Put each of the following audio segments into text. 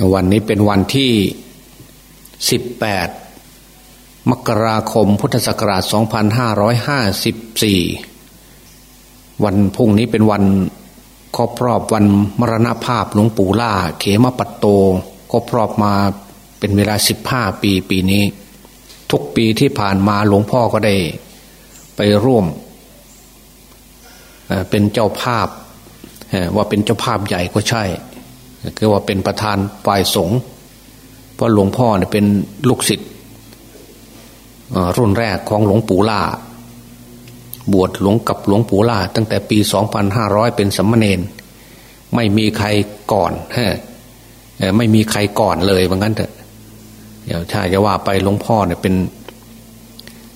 วันนี้เป็นวันที่18มกราคมพุทธศักราช2554วันพุ่งนี้เป็นวันครอบรอบวันมรณภาพหลวงปู่ล่า เขมปัตโตครอบรอบมาเป็นเวลา15ปีปีนี้ ทุกปีที่ผ่านมาหลวงพ่อก็ได้ไปร่วม เป็นเจ้าภาพว่าเป็นเจ้าภาพใหญ่ก็ใช่ คือว่าเป็นประธานฝ่ายสงฆ์เพราะหลวงพ่อเนี่ยเป็นลูกศิษย์รุ่นแรกของหลวงปู่ล่า บวชหลวงกับหลวงปู่ล่า ตั้งแต่ปี 2500 เป็นสัมมาเนนไม่มีใครก่อนฮะไม่มีใครก่อนเลยว่างั้นเถอะเดี๋ยวถ้าจะว่าไปหลวงพ่อเนี่ยเป็น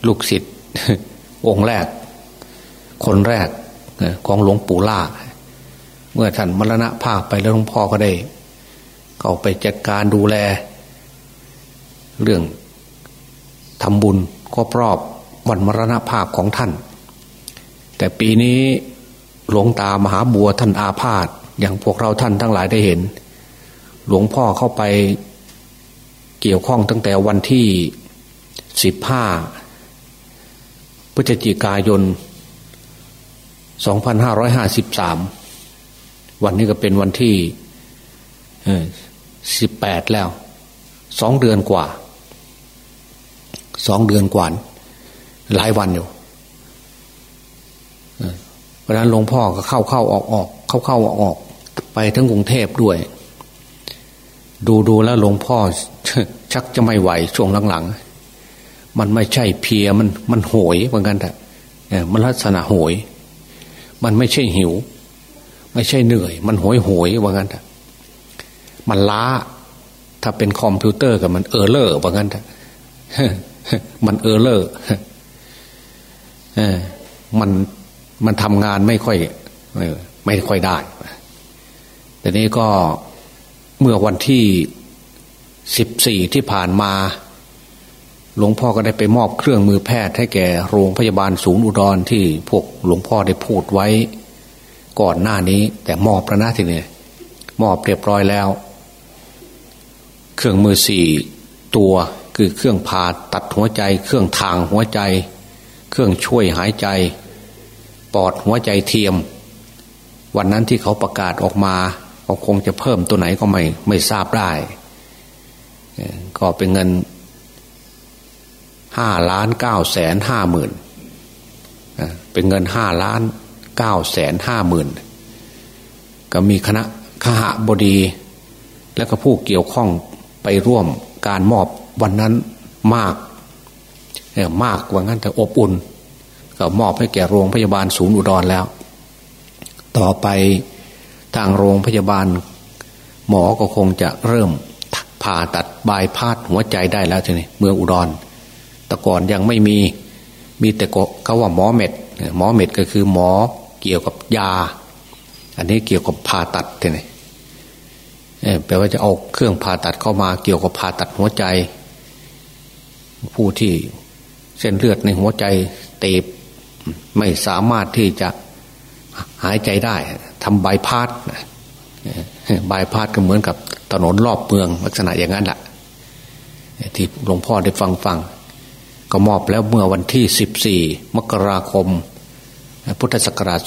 ลูกศิษย์องค์แรก คนแรกของหลวงปู่ล่า เมื่อท่านมรณะภาพไปแล้วหลวงพ่อก็ได้ เข้าไปจัดการดูแล เรื่องทำบุญครบรอบวันมรณะภาพของท่าน แต่ปีนี้หลวงตามหาบัวท่านอาพาธอย่างพวกเราท่านทั้งหลายได้เห็น หลวงพ่อเข้าไปเกี่ยวข้องตั้งแต่วันที่สิบห้าพฤศจิกายน 2553 วันนี้ก็เป็นวันที่สิบแปดแล้ว สองเดือนกว่า สองเดือนกว่า หลายวันอยู่เพราะนั้นหลวงพ่อก็เข้าเข้าออกออกเข้าเข้าออกออก ไปทั้งกรุงเทพด้วย ดูดูแล้วหลวงพ่อ ชักจะไม่ไหวช่วงหลังๆ มันไม่ใช่เพลียมันมันโหยเหมือนกันแต่มันลักษณะโหย มันไม่ใช่หิว ไม่ใช่เหนื่อย มันโหยโหยว่างั้นมันล้า ถ้าเป็นคอมพิวเตอร์ก็มัน error ว่างั้นมัน error มันมันทำงานไม่ค่อยไม่ค่อยได้ แต่นี้ก็เมื่อวันที่สิบสี่ที่ผ่านมา หลวงพ่อก็ได้ไปมอบเครื่องมือแพทย์ให้แก่โรงพยาบาลศูนย์อุดรที่พวกหลวงพ่อได้พูดไว้ ก่อนหน้านี้ แต่มอบแล้วนะทีนี้มอบเรียบร้อยแล้ว เครื่องมือสี่ตัวคือเครื่องผ่าตัดหัวใจ เครื่องทางหัวใจ เครื่องช่วยหายใจ ปอดหัวใจเทียม วันนั้นที่เขาประกาศออกมาก็คงจะเพิ่มตัวไหนก็ไม่ไม่ทราบได้ ก็เป็นเงินห้าล้านเก้าแสนห้าหมื่นเป็นเงินห้าล้าน เก้าแสนห้าหมื่นก็มีคณะขหบดี และก็ผู้เกี่ยวข้องไปร่วมการมอบวันนั้นมากมากกว่างั้นแต่อบอุ่น ก็มอบให้แก่โรงพยาบาลศูนย์อุดรแล้ว ต่อไปทางโรงพยาบาล หมอก็คงจะเริ่มผ่าตัดบายพาดหัวใจได้แล้วทีนี้เมืองอุดร แต่ก่อนยังไม่มีมีแต่เขาว่าหมอเม็ดหมอเม็ดก็คือหมอ เกี่ยวกับยา อันนี้เกี่ยวกับผ่าตัดทีนี่แปลว่าจะเอาเครื่องผ่าตัดเข้ามาเกี่ยวกับผ่าตัดหัวใจ ผู้ที่เส้นเลือดในหัวใจเตบไม่สามารถที่จะหายใจได้ทำบายพาสบายพาสก็เหมือนกับถนนรอบเมืองลักษณะอย่างนั้นแหละที่หลวงพ่อได้ฟังฟัง ก็มอบแล้วเมื่อวันที่สิบสี่มกราคม พุทธศักราช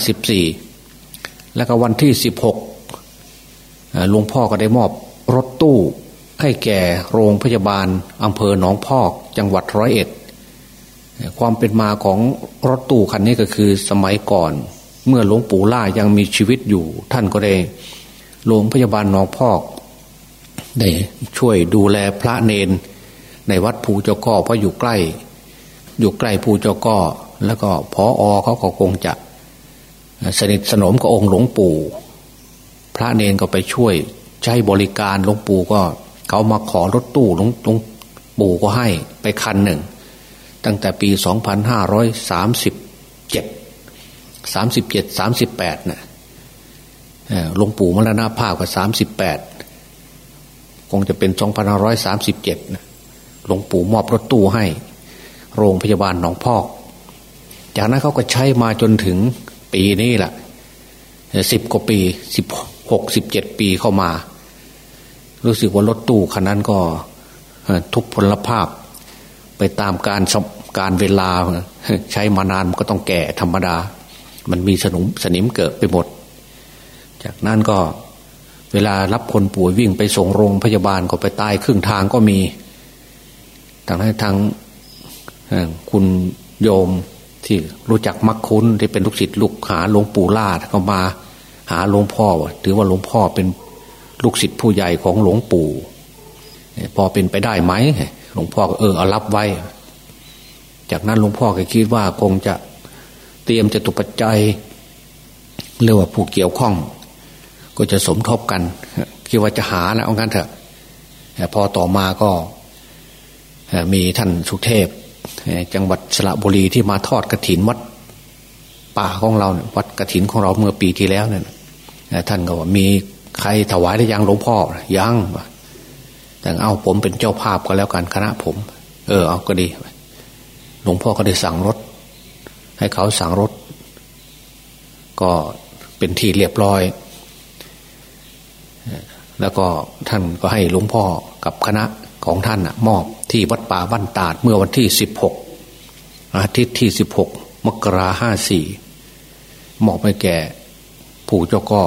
2554 แล้วก็วันที่ 16หลวงพ่อก็ได้มอบรถตู้ให้แก่โรงพยาบาลอำเภอหนองพอกจังหวัดร้อยเอ็ด ความเป็นมาของรถตู้คันนี้ก็คือสมัยก่อน เมื่อหลวงปู่ล่ายังมีชีวิตอยู่ ท่านก็ได้โรงพยาบาลหนองพอกได้ช่วยดูแลพระเนนในวัดภูเจ้าก่อเพราะอยู่ใกล้ อยู่ใกล้ภูเจ้าก่อแล้วก็พออเขาก็คงจะ สนิทสนมกับองค์หลวงปู่ พระเนนก็ไปช่วยใช้บริการหลวงปู่ก็ เขามาขอรถตู้หลวงหลวงปู่ก็ให้ไปคันหนึ่ง ตั้งแต่ปีสองพันห้าร้อยสามสิบเจ็ดสามสิบเจ็ดสามสิบแปดนะหลวงปู่มรณภาพก็สามสิบแปดคงจะเป็นสองพันห้าร้อยสามสิบเจ็ดหลวงปู่มอบรถตู้ให้ โรงพยาบาลหนองพอก จากนั้นเขาก็ใช้มาจนถึงปีนี้แหละสิบกว่าปีสิบหกสิบเจ็ดปีเข้ามา รู้สึกว่ารถตู้คันนั้นก็ทุกพลภาพ ไปตามการการเวลาใช้มานานมันก็ต้องแก่ธรรมดา มันมีสนุมสนิมเกิดไปหมด จากนั้นก็เวลารับคนป่วยวิ่งไปส่งโรงพยาบาลก็ไปตายครึ่งทางก็มีทางนั้นทาง คุณโยมที่รู้จักมักคุ้นที่เป็นลูกศิษย์ลูกหาหลวงปู่ล่าก็มาหาหลวงพ่อถือว่าหลวงพ่อเป็นลูกศิษย์ผู้ใหญ่ของหลวงปู่พอเป็นไปได้ไหมหลวงพ่อก็เออเอารับไว้ จากนั้นหลวงพ่อก็คิดว่าคงจะเตรียมจะตุปัจจัยเรียกว่าผู้เกี่ยวข้อง ก็จะสมทบกันคิดว่าจะหานะเอางั้นเถอะพอต่อมาก็มีท่านสุเทพ จังหวัดสระบุรีที่มาทอดกระถินวัดป่าของเราวัดกระถินของเราเมื่อปีที่แล้วเนี่ยท่านก็ว่ามีใครถวายได้ยังหลวงพ่อยังแต่เอาผมเป็นเจ้าภาพก็แล้วกันคณะผม เออเอาก็ดี หลวงพ่อก็ได้สั่งรถ ให้เขาสั่งรถ ก็เป็นที่เรียบร้อยแล้วก็ท่านก็ให้หลวงพ่อกับคณะ ของท่านมอบที่วัดป่าบ้านตาดเมื่อวันที่สิบหกอาทิตย์ที่สิบหกมกราห้าสี่มอบให้แก่ผู้เจ้าก็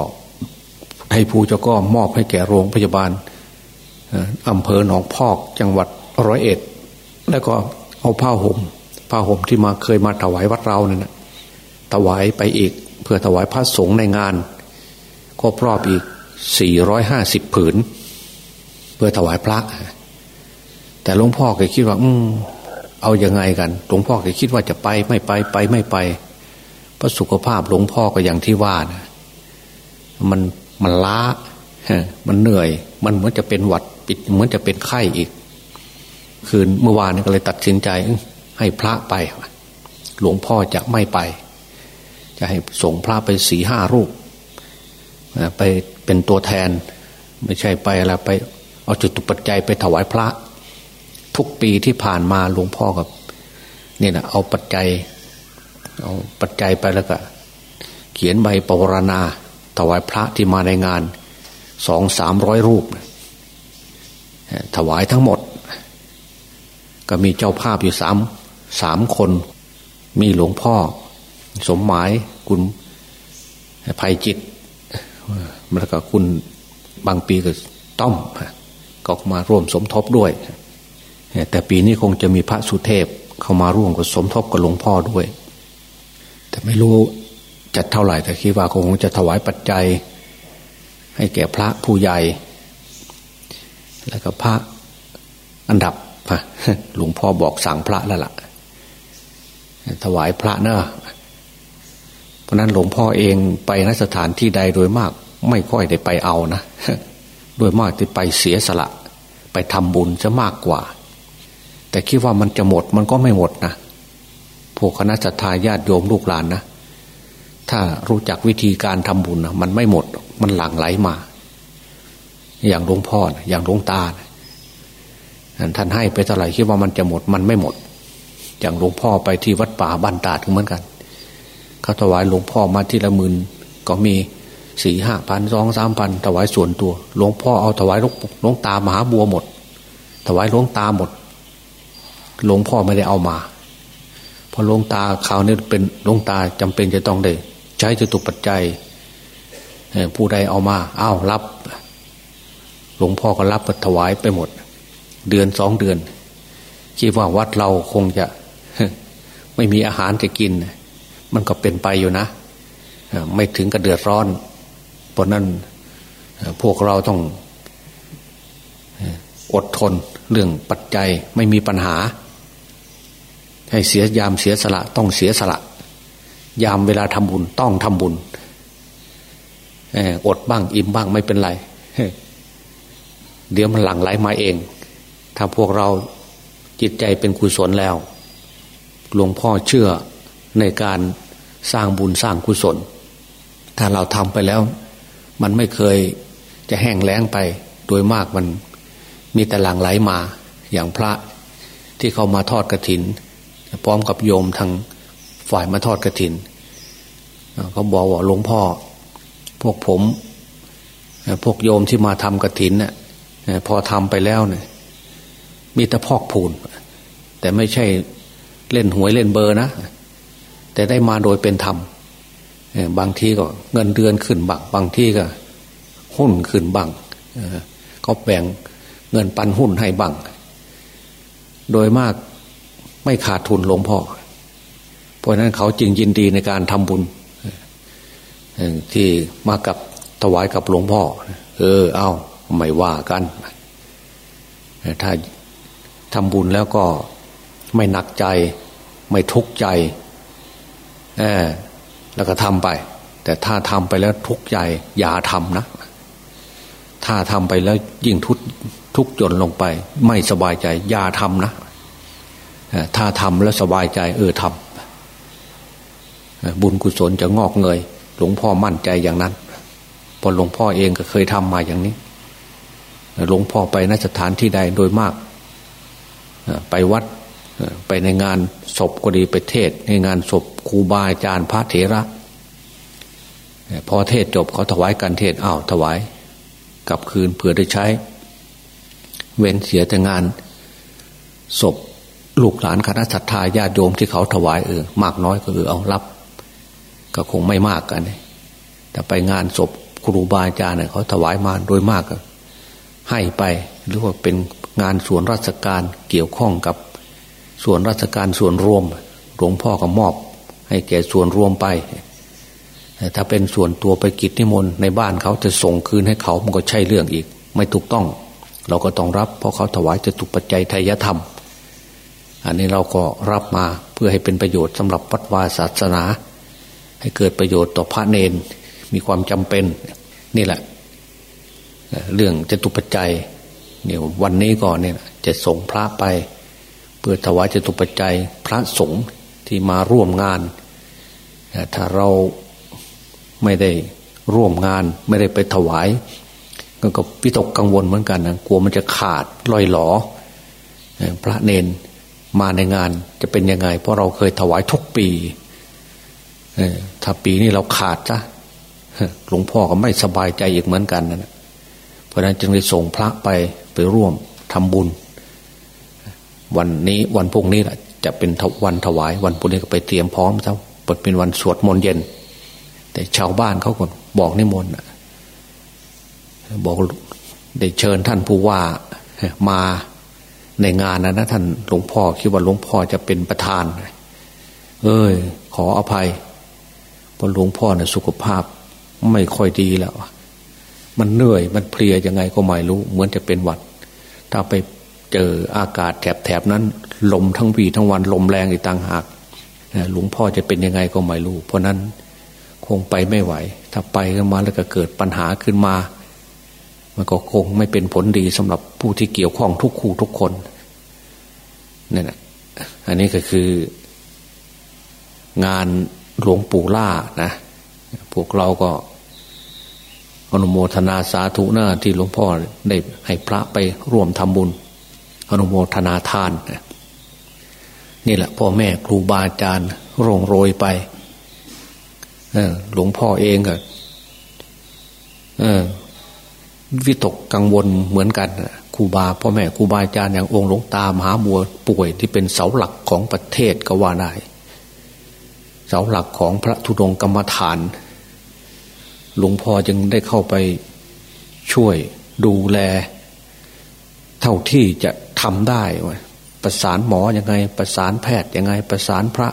ให้ผู้เจ้าก็มอบให้แก่โรงพยาบาลอำเภอหนองพอกจังหวัดร้อยเอ็ด แล้วก็เอาผ้าหม่มผ้าห่มที่มาเคยมาถวายวัดเราเนี่ยถวายไปอีก เพื่อถวายพระสงฆ์ในงานครบรอบอีกสี่ร้อยห้าสิบผืน เพื่อถวายพระ แต่หลวงพ่อก็คิดว่า อืมเอาอยัางไงกัน หลวงพ่อก็คิดว่าจะไปไม่ไปไปไม่ไปเพราะสุขภาพหลวงพ่อก็อย่างที่ว่านะมันมันล้ามันเหนื่อย มันเหมือนจะเป็นหวัดปิดเหมือนจะเป็นไข้อีก คืนเมื่อวานก็เลยตัดสินใจ ให้พระไป หลวงพ่อจะไม่ไป จะให้ส่งพระไปสี่ห้ารูปไปเป็นตัวแทน ไม่ใช่ไปอะไรไป เอาจุดตุปัจจัยไปถวายพระ ทุกปีที่ผ่านมาหลวงพ่อกับเนี่ยนะเอาปัจจัย เอาปัจจัยไปแล้วก็เขียนใบปวารณา ถวายพระที่มาในงานสองสามร้อยรูป ถวายทั้งหมด ก็มีเจ้าภาพอยู่สามสามคน มีหลวงพ่อ สมหมายคุณภัยจิตแล้วก็คุณบางปีก็ต้อมก็มาร่วมสมทบด้วย แต่ปีนี้คงจะมีพระสุเทพเข้ามาร่วมกับสมทบกับหลวงพ่อด้วย แต่ไม่รู้จัดเท่าไหร่แต่คิดว่าคงจะถวายปัจจัย ให้แก่พระผู้ใหญ่ แล้วก็พระอันดับหลวงพ่อบอกสั่งพระแล้วล่ะถวายพระเนอะเพราะนั้นหลวงพ่อเองไปนสถานที่ใดโดยมาก ไม่ค่อยได้ไปเอานะโดยมากที่ไปเสียสละ ไปทำบุญจะมากกว่า แต่คิดว่ามันจะหมดมันก็ไม่หมดนะพวกคณะสัตยาญาติโยมลูกหลานนะถ้ารู้จักวิธีการทำบุญนะมันไม่หมด มันหลั่งไหลมา อย่างหลวงพ่อนะอย่างหลวงตานะท่านให้ไปเท่าไหร่คิดว่ามันจะหมดมันไม่หมด อย่างหลวงพ่อไปที่วัดป่าบ้านตาดเหมือนกันเขาถวายหลวงพ่อมาที่ละหมื่นก็มีสี่ห้าพันสองสามพันถวายส่วนตัว หลวงพ่อเอาถวายหลวงตามหาบัวหมด ถวายหลวงตาหมด หลวงพ่อไม่ได้เอามาพอหลวงตาข่าวนี้เป็นหลวงตาจำเป็นจะต้องได้ ใช้จตุปัจจัยผู้ใดเอามาอ้าวรับ หลวงพ่อก็รับถวายไปหมด เดือนสองเดือน คิดว่าวัดเราคงจะไม่มีอาหารจะกิน มันก็เป็นไปอยู่นะไม่ถึงกับเดือดร้อนเพราะนั้นพวกเราต้องอดทนเรื่องปัจจัยไม่มีปัญหา ให้เสียยามเสียสละ ต้องเสียสละ ยามเวลาทำบุญต้องทำบุญอดบ้างอิ่มบ้างไม่เป็นไร เดี๋ยวมันหลั่งไหลมาเอง ถ้าพวกเราจิตใจเป็นกุศลแล้ว หลวงพ่อเชื่อในการสร้างบุญสร้างกุศล ถ้าเราทำไปแล้ว มันไม่เคยจะแห้งแล้งไป โดยมากมันมีแต่หลั่งไหลมา อย่างพระที่เขามาทอดกระถิน พร้อมกับโยมทางฝ่ายมาทอดกระถินเขาบอกว่าหลวงพ่อ พวกผม พวกโยมที่มาทำกระถินน่ะพอทำไปแล้วเนี่ยมีแต่พอกพูน แต่ไม่ใช่เล่นหวยเล่นเบอร์นะ แต่ได้มาโดยเป็นธรรมบางทีก็เงินเดือนขึ้นบังบางทีก็หุ้นขึ้นบังเขาแบ่งเงินปันหุ้นให้บังโดยมาก ไม่ขาดทุนหลวงพ่อ เพราะนั้นเขาจึงยินดีในการทำบุญที่มากับถวายกับหลวงพ่อ เออ เอาไม่ว่ากัน ถ้าทำบุญแล้วก็ไม่หนักใจ ไม่ทุกข์ใจแล้วก็ทำไป แต่ถ้าทำไปแล้วทุกข์ใจ อย่าทำนะ ถ้าทำไปแล้วยิ่งทุกทุกจนลงไป ไม่สบายใจ อย่าทำนะ ถ้าทำแล้วสบายใจ เออทำบุญกุศลจะงอกเงย หลวงพ่อมั่นใจอย่างนั้นพอหลวงพ่อเองก็เคยทำมาอย่างนี้หลวงพ่อไปนสถานที่ใดโดยมาก ไปวัดไปในงานศพก็ดีไปเทศ ในงานศพครูบาอาจารย์พระเถระ พอเทศจบเขาถวายกันเทศอ้าวถวายกลับคืนเผื่อได้ใช้ เว้นเสียแต่งานศพ ลูกหลานคณะศรัทธาญาติโยมที่เขาถวายเออมากน้อยก็เออเอารับ ก็คงไม่มากกันแต่ไปงานศพครูบาอาจารย์เนี่ยเขาถวายมาโดยมากก็ให้ไปหรือว่าเป็นงานส่วนราชการเกี่ยวข้องกับส่วนราชการส่วนรวมหลวงพ่อก็มอบ ให้แก่ส่วนรวมไปถ้าเป็นส่วนตัวไปกิจนิมนต์ในบ้านเขาจะส่งคืนให้เขามันก็ใช่เรื่องอีก ไม่ถูกต้อง เราก็ต้องรับ เพราะเขาถวายจะถูกปัจจัยไทยธรรม อันนี้เราก็รับมาเพื่อให้เป็นประโยชน์สำหรับวัดวาศาสนา ให้เกิดประโยชน์ต่อพระเนนมีความจำเป็นนี่แหละ เรื่องจตุปัจจัยเนี่ยวันนี้ก่อนเนี่ยจะส่งพระไป เพื่อถวายจตุปัจจัยพระสงฆ์ที่มาร่วมงาน ถ้าเราไม่ได้ร่วมงานไม่ได้ไปถวายก็ก็พิตกกังวลเหมือนกันนะกลัวมันจะขาดลอยหลอพระเนน มาในงานจะเป็นยังไง เพราะเราเคยถวายทุกปีถ้าปีนี้เราขาดจ้ะหลวงพ่อก็ไม่สบายใจอีกเหมือนกันนะเพราะนั้นจึงได้ส่งพระไปไปร่วมทำบุญ วันนี้วันพรุ่งนี้แหละจะเป็นวันถวายวันพรุ่งนี้ก็ไปเตรียมพร้อมเท่าเปิดเป็นวันสวดมนต์เย็น แต่ชาวบ้านเขาก็บอกนิมนต์บอกได้เชิญท่านผู้ว่ามา ในงานนะนะท่านหลวงพ่อคิดว่าหลวงพ่อจะเป็นประธาน เอ้ย ขออภัยเพราะหลวงพ่อเนี่ยสุขภาพไม่ค่อยดีแล้วมันเหนื่อยมันเพลียยังไงก็ไม่รู้ เหมือนจะเป็นหวัด ถ้าไปเจออากาศแถบๆนั้น ลมทั้งวีทั้งวันลมแรงอีกต่างหากหลวงพ่อจะเป็นยังไงก็ไม่รู้ เพราะนั้นคงไปไม่ไหว ถ้าไปขึ้นมาแล้วก็เกิดปัญหาขึ้นมา มันก็คงไม่เป็นผลดีสำหรับผู้ที่เกี่ยวข้องทุกคู่ทุกคนนี่แหละอันนี้ก็คือ งานหลวงปู่ล่านะ พวกเราก็อนุโมทนาสาธุหน้าที่หลวงพ่อได้ให้พระไปร่วมทำบุญ อนุโมทนาทาน นี่แหละ พ่อแม่ครูบาอาจารย์โรงโรยไปหลวงพ่อเองก็ วิตกกังวลเหมือนกันครูบาพ่อแม่ครูบาอาจารย์อย่างองค์หลวงตามหาบัวป่วยที่เป็นเสาหลักของประเทศก็ว่าได้ เสาหลักของพระธุดงกรรมฐาน หลวงพ่อจึงได้เข้าไปช่วยดูแล เท่าที่จะทำได้ ประสานหมออยังไง ประสานแพทย์ยังไง ประสานพระ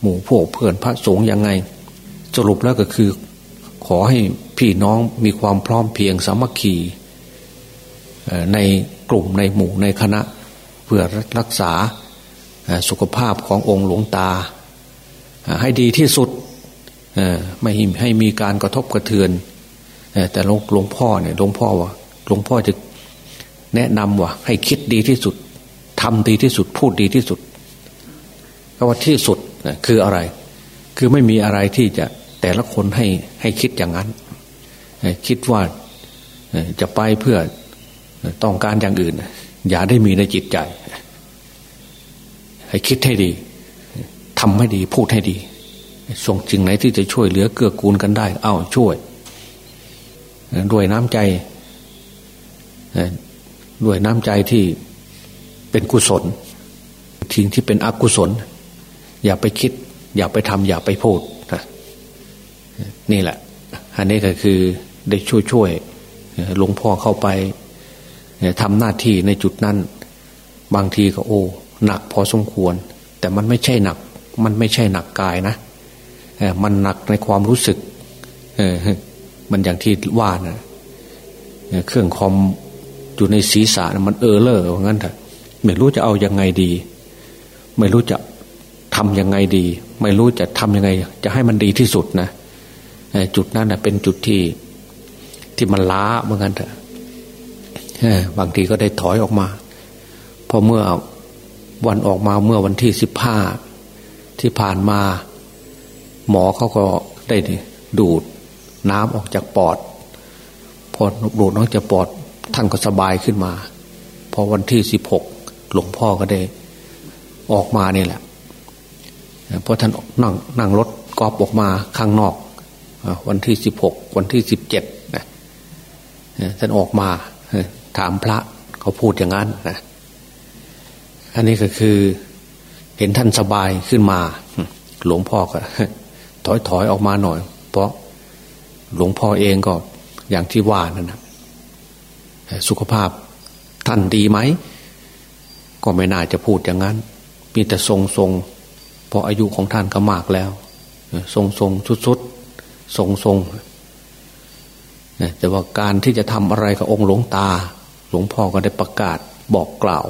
หมู่พวกเพื่อนพระสงฆ์ยังไง สรุปแล้วก็คือขอให้ พี่น้องมีความพร้อมเพียงสามัคคีในกลุ่มในหมู่ในคณะ เพื่อรักษาสุขภาพขององค์หลวงตา ให้ดีที่สุดไม่ให้มีการกระทบกระเทือน แต่หลวงพ่อเนี่ยหลวงพ่อว่าหลวงพ่อจะแนะนำว่า ให้คิดดีที่สุดทำดีที่สุดพูดดีที่สุดก็ว่าที่สุดคืออะไร คือไม่มีอะไรที่จะแต่ละคนให้ให้คิดอย่างนั้น คิดว่าจะไปเพื่อต้องการอย่างอื่น อย่าได้มีในจิตใจ ให้คิดให้ดีทำให้ดี พูดให้ดี ส่งจริงไหนที่จะช่วยเหลือเกื้อกูลกันได้ เอ้าช่วย ด้วยน้ำใจ ด้วยน้ำใจที่เป็นกุศลทิ้งที่เป็นอกุศล อย่าไปคิด อย่าไปทำอย่าไปพูดนะนี่แหละ อันนี้ก็คือ ได้ช่วยช่วยหลวงพ่อเข้าไปทำหน้าที่ในจุดนั้น บางทีก็โอ้หนักพอสมควร แต่มันไม่ใช่หนัก มันไม่ใช่หนักกายนะมันหนักในความรู้สึกมันอย่างที่ว่านะเครื่องคอมอยู่ในศีรษะมันเออเลอร์ว่างั้นเถอะไม่รู้จะเอายังไงดี ไม่รู้จะทำยังไงดี ไม่รู้จะทำยังไง จะให้มันดีที่สุดนะจุดนั้นนะเป็นจุดที่ ที่มันล้าเหมือนกันเถอะบางทีก็ได้ถอยออกมาพอเมื่อวันออกมาเมื่อวันที่สิบห้าที่ผ่านมา หมอเขาก็ได้ดูดน้ำออกจากปอด พอดูดน้องจากปอดท่านก็สบายขึ้นมา พอวันที่สิบหกหลวงพ่อก็ได้ออกมานี่แหละเพราะท่านนั่งนั่งรถกอบออกมาข้างนอก วันที่สิบหกวันที่สิบเจ็ด ท่านออกมาถามพระเขาพูดอย่างนั้นนะอันนี้ก็คือเห็นท่านสบายขึ้นมา หลวงพ่อก็ถอยถอยออกมาหน่อย เพราะหลวงพ่อเองก็อย่างที่ว่านั่นนะสุขภาพท่านดีไหม ก็ไม่น่าจะพูดอย่างนั้น มีแต่ทรงทรงเพราะอายุของท่านก็มากแล้ว ทรงทรงชุดชุดทรงทรง แต่ว่าการที่จะทำอะไรกับองค์หลวงตา หลวงพ่อก็ได้ประกาศบอกกล่าว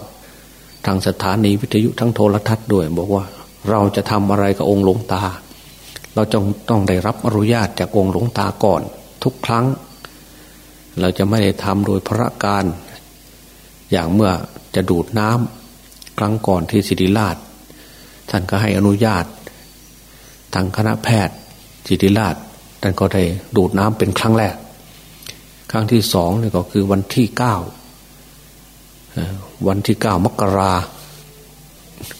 ทางสถานีวิทยุทั้งโทรทัศน์ด้วย บอกว่าเราจะทำอะไรกับองค์หลวงตา เราจงต้องได้รับอนุญาตจากองค์หลวงตาก่อน ทุกครั้ง เราจะไม่ได้ทำโดยพระการ อย่างเมื่อจะดูดน้ำครั้งก่อนที่สิริราช ท่านก็ให้อนุญาต ทางคณะแพทย์สิริราชท่านก็ได้ดูดน้ำเป็นครั้งแรก ครั้งที่สองนี่ก็คือวันที่เก้าวันที่เก้ามกรา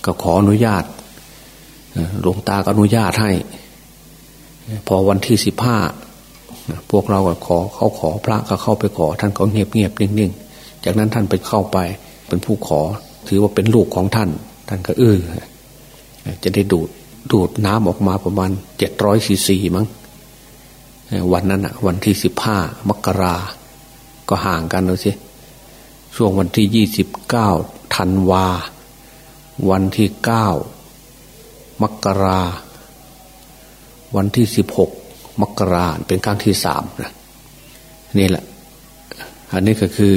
ก็ขออนุญาตหลวงตาก็อนุญาตให้ พอวันที่สิบห้าพวกเราก็ขอเขาขอพระก็เข้าไปขอ ท่านก็เงียบเงียบนิ่งๆ จากนั้นท่านไปเข้าไป เป็นผู้ขอ ถือว่าเป็นลูกของท่าน ท่านก็เออจะได้ดูดดูดน้ำออกมาประมาณเจ็ดร้อยซีซีมั้ง วันนั้นอะวันที่สิบห้ามกราก็ห่างกันเลยสิช่วงวันที่ยี่สิบเก้าธันวา วันที่เก้ามกรา วันที่สิบหกมกราเป็นครั้งที่สามนะนี่แหละ อันนี้ก็คือ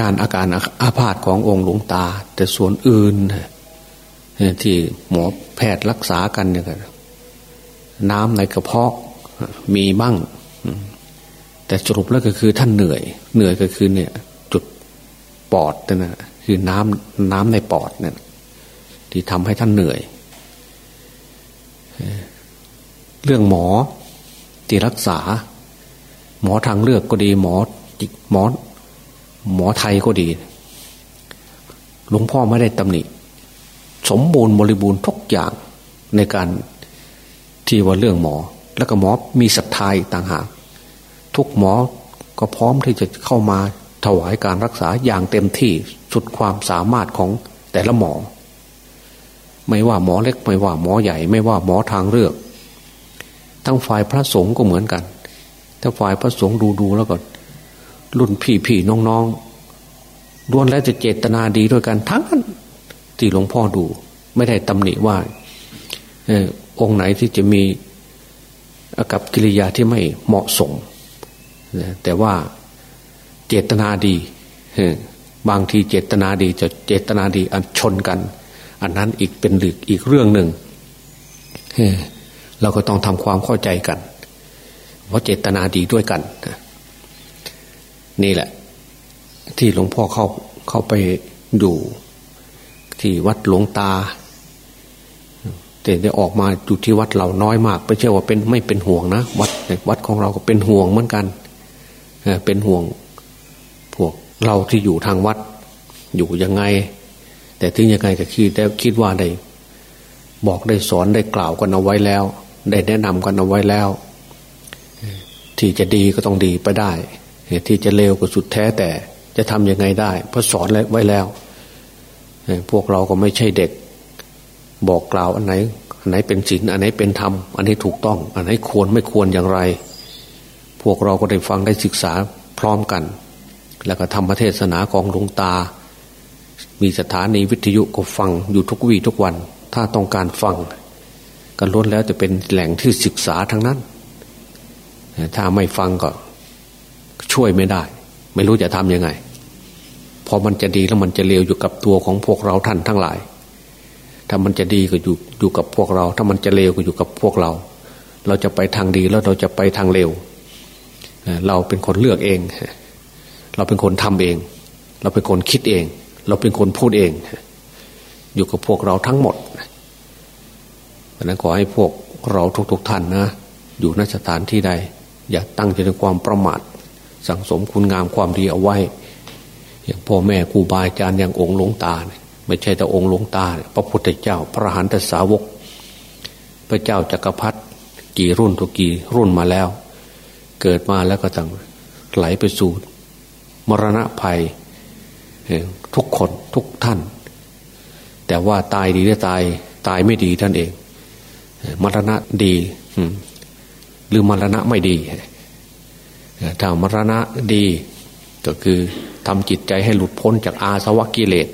การอาการอาพาธขององค์หลวงตา แต่ส่วนอื่นที่หมอแพทย์รักษากันเนี่ย น้ำในกระเพาะมีบ้าง แต่สรุปแล้วก็คือท่านเหนื่อย เหนื่อยก็คือเนี่ย จุดปอดนั่นนะคือน้ำน้ำในปอดเนี่ยที่ทำให้ท่านเหนื่อย เรื่องหมอที่รักษา หมอทางเลือกก็ดีหมอหมอหมอไทยก็ดีหลวงพ่อไม่ได้ตำหนิ สมบูรณ์บริบูรณ์ทุกอย่างในการ ที่ว่าเรื่องหมอ แล้วก็หมอมีศรัทธาต่างหากทุกหมอก็พร้อมที่จะเข้ามาถวายการรักษาอย่างเต็มที่สุดความสามารถของแต่ละหมอ ไม่ว่าหมอเล็กไม่ว่าหมอใหญ่ ไม่ว่าหมอทางเลือก ทั้งฝ่ายพระสงฆ์ก็เหมือนกันถ้าฝ่ายพระสงฆ์ดูดูแล้วก็ รุ่นพี่พี่น้องๆล้วนแล้วจะเจตนาดีด้วยกันทั้งนั้นที่หลวงพ่อดู ไม่ได้ตำหนิว่า องค์ไหนที่จะมีอากับกิริยาที่ไม่เหมาะสม แต่ว่าเจตนาดี บางทีเจตนาดีจะเจตนาดีอันชนกัน อันนั้นอีกเป็นหลึกอีกเรื่องหนึ่ง เราก็ต้องทำความเข้าใจกันว่าเจตนาดีด้วยกัน นี่แหละ ที่หลวงพ่อเข้าเข้าไปดูที่วัดหลวงตา แต่ได้ออกมาอยู่ที่วัดเราน้อยมากไม่ใช่ว่าเป็นไม่เป็นห่วงนะวัดวัดของเราก็เป็นห่วงเหมือนกันเป็นห่วงพวกเราที่อยู่ทางวัดอยู่ยังไง แต่ถึงยังไงก็คิดได้คิดว่าได้บอกได้สอนได้กล่าวกันเอาไว้แล้ว ได้แนะนำกันเอาไว้แล้ว ที่จะดีก็ต้องดีไปได้ที่จะเลวก็สุดแท้แต่จะทำยังไงได้เพราะสอนไว้แล้ว พวกเราก็ไม่ใช่เด็ก บอกกล่าวอันไหนอันไหนเป็นศีลอันไหนเป็นธรรมอันไหนถูกต้อง อันไหนควรไม่ควรอย่างไร พวกเราก็ได้ฟังได้ศึกษาพร้อมกัน แล้วก็ธรรมเทศนาของหลวงตา มีสถานีวิทยุก็ฟังอยู่ทุกวี่ทุกวัน ถ้าต้องการฟังกันล้วนแล้วจะเป็นแหล่งที่ศึกษาทั้งนั้น ถ้าไม่ฟังก็ช่วยไม่ได้ ไม่รู้จะทำยังไง พอมันจะดีแล้วมันจะเลวอยู่กับตัวของพวกเราท่านทั้งหลาย ถ้ามันจะดีก็อยู่อยู่กับพวกเรา ถ้ามันจะเลวก็อยู่กับพวกเรา เราจะไปทางดีแล้วเราจะไปทางเลวเราเป็นคนเลือกเอง เราเป็นคนทำเอง เราเป็นคนคิดเอง เราเป็นคนพูดเอง อยู่กับพวกเราทั้งหมดดังนั้นขอให้พวกเราทุกๆทท่านนะ อยู่นสถานที่ใด อย่าตั้งใจในความประมาทสั่งสมคุณงามความดีเอาไว้ อย่างพ่อแม่ครูบาอาจารย์อย่างองค์หลวงตาเนี่ย ไม่ใช่แต่องค์หลวงตา พระพุทธเจ้า พระหันตสาวก พระเจ้าจักรพรรดิกี่รุ่นทุกกี่รุ่นมาแล้ว เกิดมาแล้วก็ต้องไหลไปสู่มรณะภัย ทุกคนทุกท่าน แต่ว่าตายดีหรือตายตายไม่ดีท่านเอง มรณะดีหรือมรณะไม่ดีถ้ามรณะดีก็คือทำจิตใจให้หลุดพ้นจากอาสวะกิเลส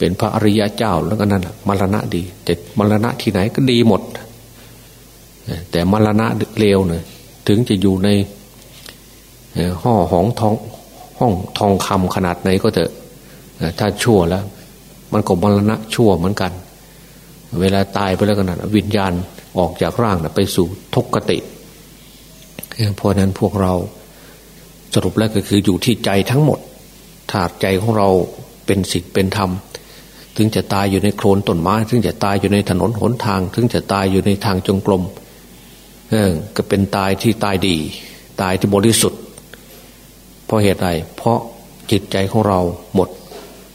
เป็นพระอริยะเจ้าแล้วก็นั่นมรณะดีแต่มรณะที่ไหนก็ดีหมด แต่มรณะเลวเนี่ยถึงจะอยู่ในห้อหองทองห้องทองคำขนาดไหนก็เถอะถ้าชั่วแล้ว มันก็มรณะชั่วเหมือนกัน เวลาตายไปแล้วก็นั่นวิญญาณออกจากร่างไปสู่ทุกขติเพราะนั้นพวกเราสรุปแล้วก็คืออยู่ที่ใจทั้งหมดถ้าใจของเราเป็นสิทธิ์เป็นธรรม ถึงจะตายอยู่ในโคลนต้นไม้ถึงจะตายอยู่ในถนนหนทาง ถึงจะตายอยู่ในทางจงกรมเออก็เป็นตายที่ตายดี ตายที่บริสุทธิ์ เพราะเหตุใดเพราะจิตใจของเราหมด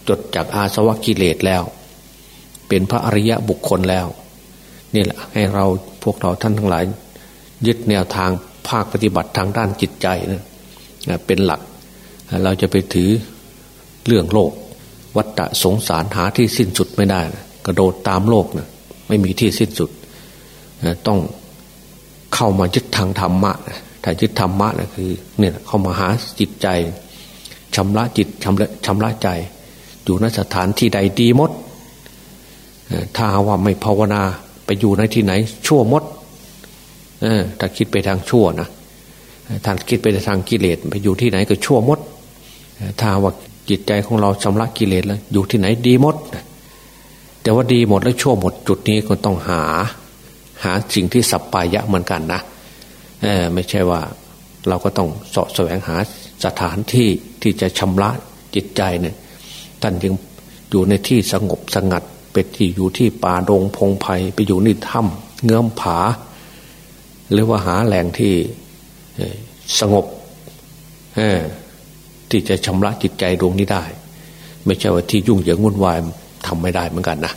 จดจากอาสวะกิเลสแล้ว เป็นพระอริยะบุคคลแล้วนี่แหละให้เราพวกเราท่านทั้งหลาย ยึดแนวทางภาคปฏิบัติทางด้านจิตใจนะเป็นหลัก เราจะไปถือเรื่องโลก วัฏฏะสงสารหาที่สิ้นสุดไม่ได้นะกระโดดตามโลกนะไม่มีที่สิ้นสุดต้องเข้ามายึดทางธรรมะนะถ้ายึดธรรมะนะคือ เนี่ยเข้ามาหาจิตใจชำระจิตชำระชำระใจ อยู่ในสถานที่ใดดีมด ถ้าว่าไม่ภาวนาไปอยู่ในที่ไหน ชั่วมดถ้าคิดไปทางชั่วนะถ้าคิดไปทางกิเลสไปอยู่ที่ไหนก็ชั่วมด ถ้าว่า จิตใจของเราชำระกิเลสแล้ว อยู่ที่ไหนดีหมด แต่ว่าดีหมดแล้วชั่วหมดจุดนี้ก็ต้องหา หาสิ่งที่สัปปายะเหมือนกันนะไม่ใช่ว่าเราก็ต้องสาะแสวงหาสถานที่ที่จะชำระจิตใจเนี่ยท่านจึงอยู่ในที่สงบสงัดเป็นที่อยู่ที่ป่าดงพงไพ่ไปอยู่ในถ้ำเงื้อมผา หรือว่าหาแหล่งที่สงบ ที่จะชำระจิตใจดวงนี้ได้ ไม่ใช่ว่าที่ยุ่งเหยิงวุ่นวายทำไม่ได้เหมือนกันนะ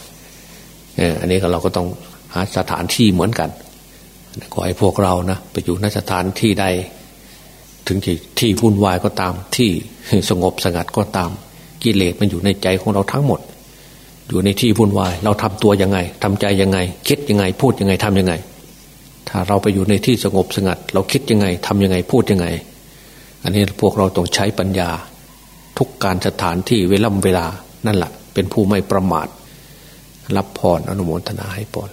อันนี้เราก็ต้องหาสถานที่เหมือนกันขอให้พวกเรานะไปอยู่นสถานที่ใด ถึงที่ที่วุ่นวายก็ตามที่สงบสงัดก็ตามกิเลสมันอยู่ในใจของเราทั้งหมด อยู่ในที่วุ่นวาย เราทำตัวยังไงทำใจยังไง คิดยังไง พูดยังไงทำยังไง ถ้าเราไปอยู่ในที่สงบสงัด เราคิดยังไงทำยังไงพูดยังไง อันนี้พวกเราต้องใช้ปัญญา ทุกการสถานที่เวลำเวลานั่นแหละเป็นผู้ไม่ประมาท รับพรออนุโมทนาให้พร